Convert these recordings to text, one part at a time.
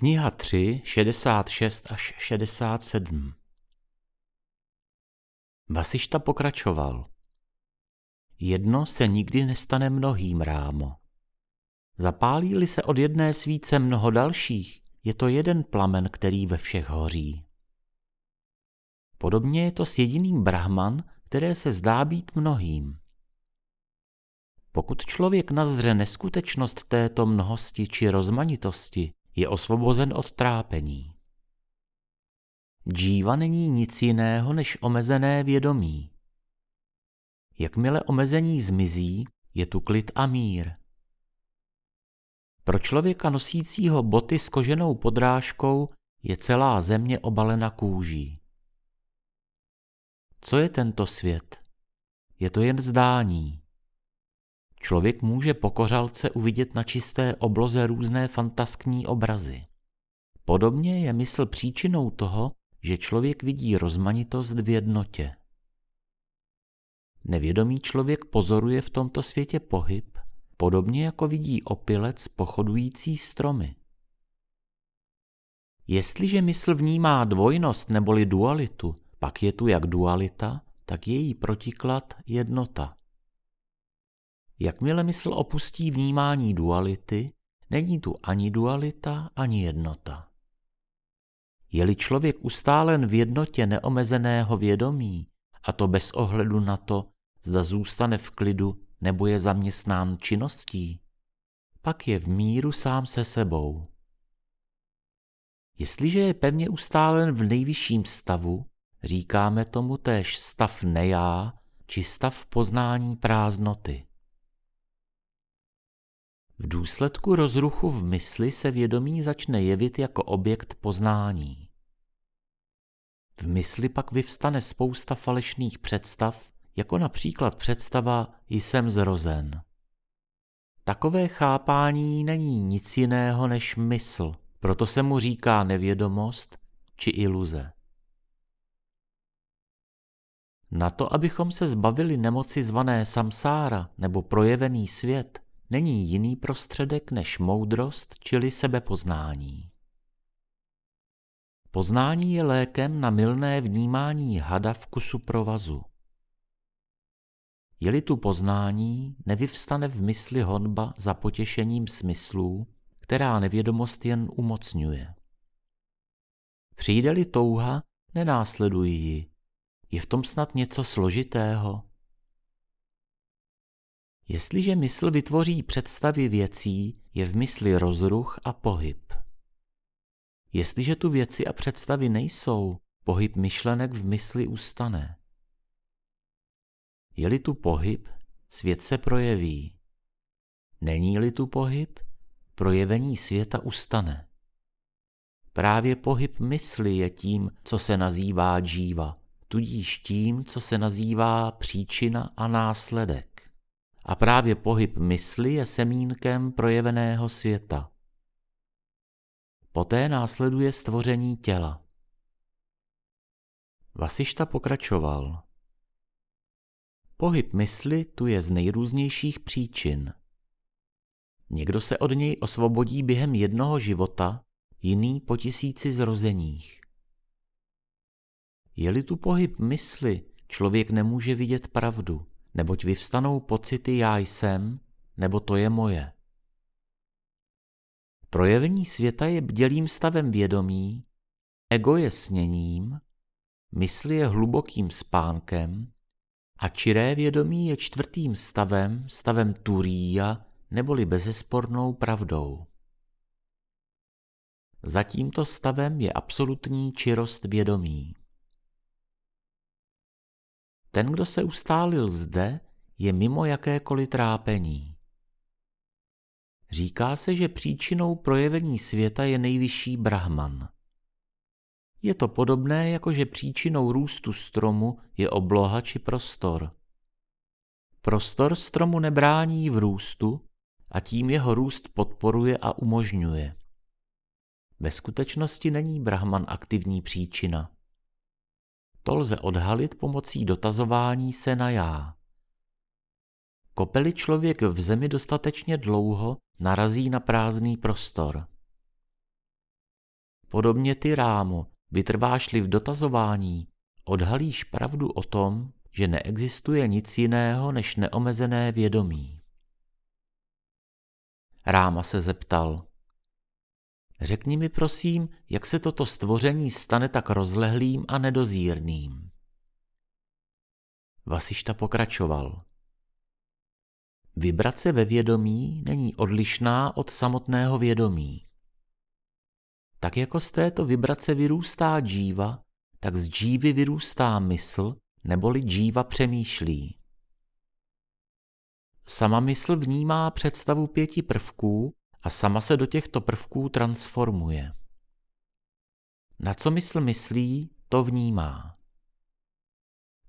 Kniha 3, 66 až 67 Vasišta pokračoval. Jedno se nikdy nestane mnohým, rámo. Zapálí-li se od jedné svíce mnoho dalších, je to jeden plamen, který ve všech hoří. Podobně je to s jediným brahman, které se zdá být mnohým. Pokud člověk nazře neskutečnost této mnohosti či rozmanitosti, je osvobozen od trápení. Džíva není nic jiného než omezené vědomí. Jakmile omezení zmizí, je tu klid a mír. Pro člověka nosícího boty s koženou podrážkou je celá země obalena kůží. Co je tento svět? Je to jen zdání. Člověk může po kořalce uvidět na čisté obloze různé fantaskní obrazy. Podobně je mysl příčinou toho, že člověk vidí rozmanitost v jednotě. Nevědomý člověk pozoruje v tomto světě pohyb, podobně jako vidí opilec pochodující stromy. Jestliže mysl vnímá dvojnost neboli dualitu, pak je tu jak dualita, tak její protiklad jednota. Jakmile mysl opustí vnímání duality, není tu ani dualita, ani jednota. Je-li člověk ustálen v jednotě neomezeného vědomí, a to bez ohledu na to, zda zůstane v klidu nebo je zaměstnán činností, pak je v míru sám se sebou. Jestliže je pevně ustálen v nejvyšším stavu, říkáme tomu též stav nejá či stav poznání prázdnoty. V důsledku rozruchu v mysli se vědomí začne jevit jako objekt poznání. V mysli pak vyvstane spousta falešných představ, jako například představa jsem zrozen. Takové chápání není nic jiného než mysl, proto se mu říká nevědomost či iluze. Na to, abychom se zbavili nemoci zvané samsára nebo projevený svět, není jiný prostředek než moudrost, čili sebepoznání. Poznání je lékem na milné vnímání hada vkusu provazu. Je-li tu poznání, nevyvstane v mysli honba za potěšením smyslů, která nevědomost jen umocňuje. Přijde-li touha, nenásleduj ji. Je v tom snad něco složitého? Jestliže mysl vytvoří představy věcí, je v mysli rozruch a pohyb. Jestliže tu věci a představy nejsou, pohyb myšlenek v mysli ustane. Je-li tu pohyb, svět se projeví. Není-li tu pohyb, projevení světa ustane. Právě pohyb mysli je tím, co se nazývá džíva, tudíž tím, co se nazývá příčina a následek. A právě pohyb mysli je semínkem projeveného světa. Poté následuje stvoření těla. Vasišta pokračoval. Pohyb mysli tu je z nejrůznějších příčin. Někdo se od něj osvobodí během jednoho života, jiný po tisíci zrozeních. Je-li tu pohyb mysli, člověk nemůže vidět pravdu neboť vyvstanou pocity já jsem, nebo to je moje. Projevení světa je bdělým stavem vědomí, ego je sněním, mysl je hlubokým spánkem a čiré vědomí je čtvrtým stavem, stavem turíja, neboli bezespornou pravdou. Za tímto stavem je absolutní čirost vědomí. Ten, kdo se ustálil zde, je mimo jakékoliv trápení. Říká se, že příčinou projevení světa je nejvyšší Brahman. Je to podobné, jako že příčinou růstu stromu je obloha či prostor. Prostor stromu nebrání v růstu a tím jeho růst podporuje a umožňuje. Ve skutečnosti není Brahman aktivní příčina. To lze odhalit pomocí dotazování se na já. Kopeli člověk v zemi dostatečně dlouho, narazí na prázdný prostor. Podobně ty, Rámo, vytrváš-li v dotazování, odhalíš pravdu o tom, že neexistuje nic jiného než neomezené vědomí. Ráma se zeptal. Řekni mi prosím, jak se toto stvoření stane tak rozlehlým a nedozírným. Vasišta pokračoval. Vibrace ve vědomí není odlišná od samotného vědomí. Tak jako z této vibrace vyrůstá džíva, tak z džívy vyrůstá mysl, neboli džíva přemýšlí. Sama mysl vnímá představu pěti prvků a sama se do těchto prvků transformuje. Na co mysl myslí, to vnímá.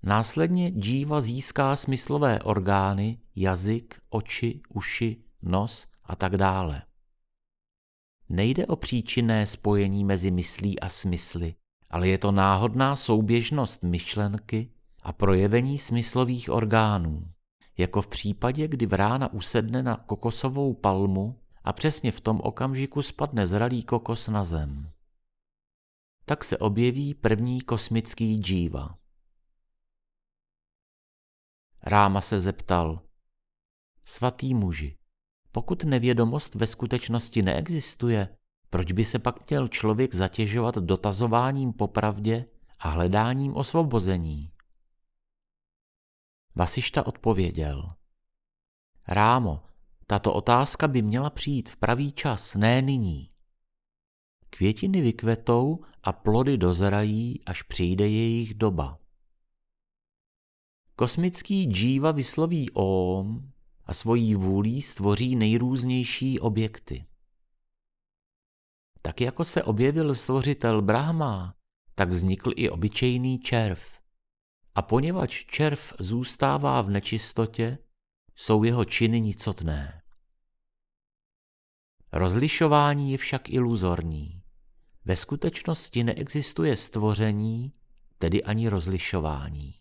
Následně džíva získá smyslové orgány, jazyk, oči, uši, nos a tak dále. Nejde o příčinné spojení mezi myslí a smysly, ale je to náhodná souběžnost myšlenky a projevení smyslových orgánů, jako v případě, kdy vrána usedne na kokosovou palmu a přesně v tom okamžiku spadne zralý kokos na zem. Tak se objeví první kosmický džíva. Ráma se zeptal, svatý muži, pokud nevědomost ve skutečnosti neexistuje, proč by se pak měl člověk zatěžovat dotazováním po pravdě a hledáním osvobození? Vasišta odpověděl. Rámo, tato otázka by měla přijít v pravý čas, ne nyní. Květiny vykvetou a plody dozrají, až přijde jejich doba. Kosmický džíva vysloví Om a svojí vůlí stvoří nejrůznější objekty. Tak jako se objevil stvořitel Brahma, tak vznikl i obyčejný červ. A poněvadž červ zůstává v nečistotě, jsou jeho činy nicotné. Rozlišování je však iluzorní. Ve skutečnosti neexistuje stvoření, tedy ani rozlišování.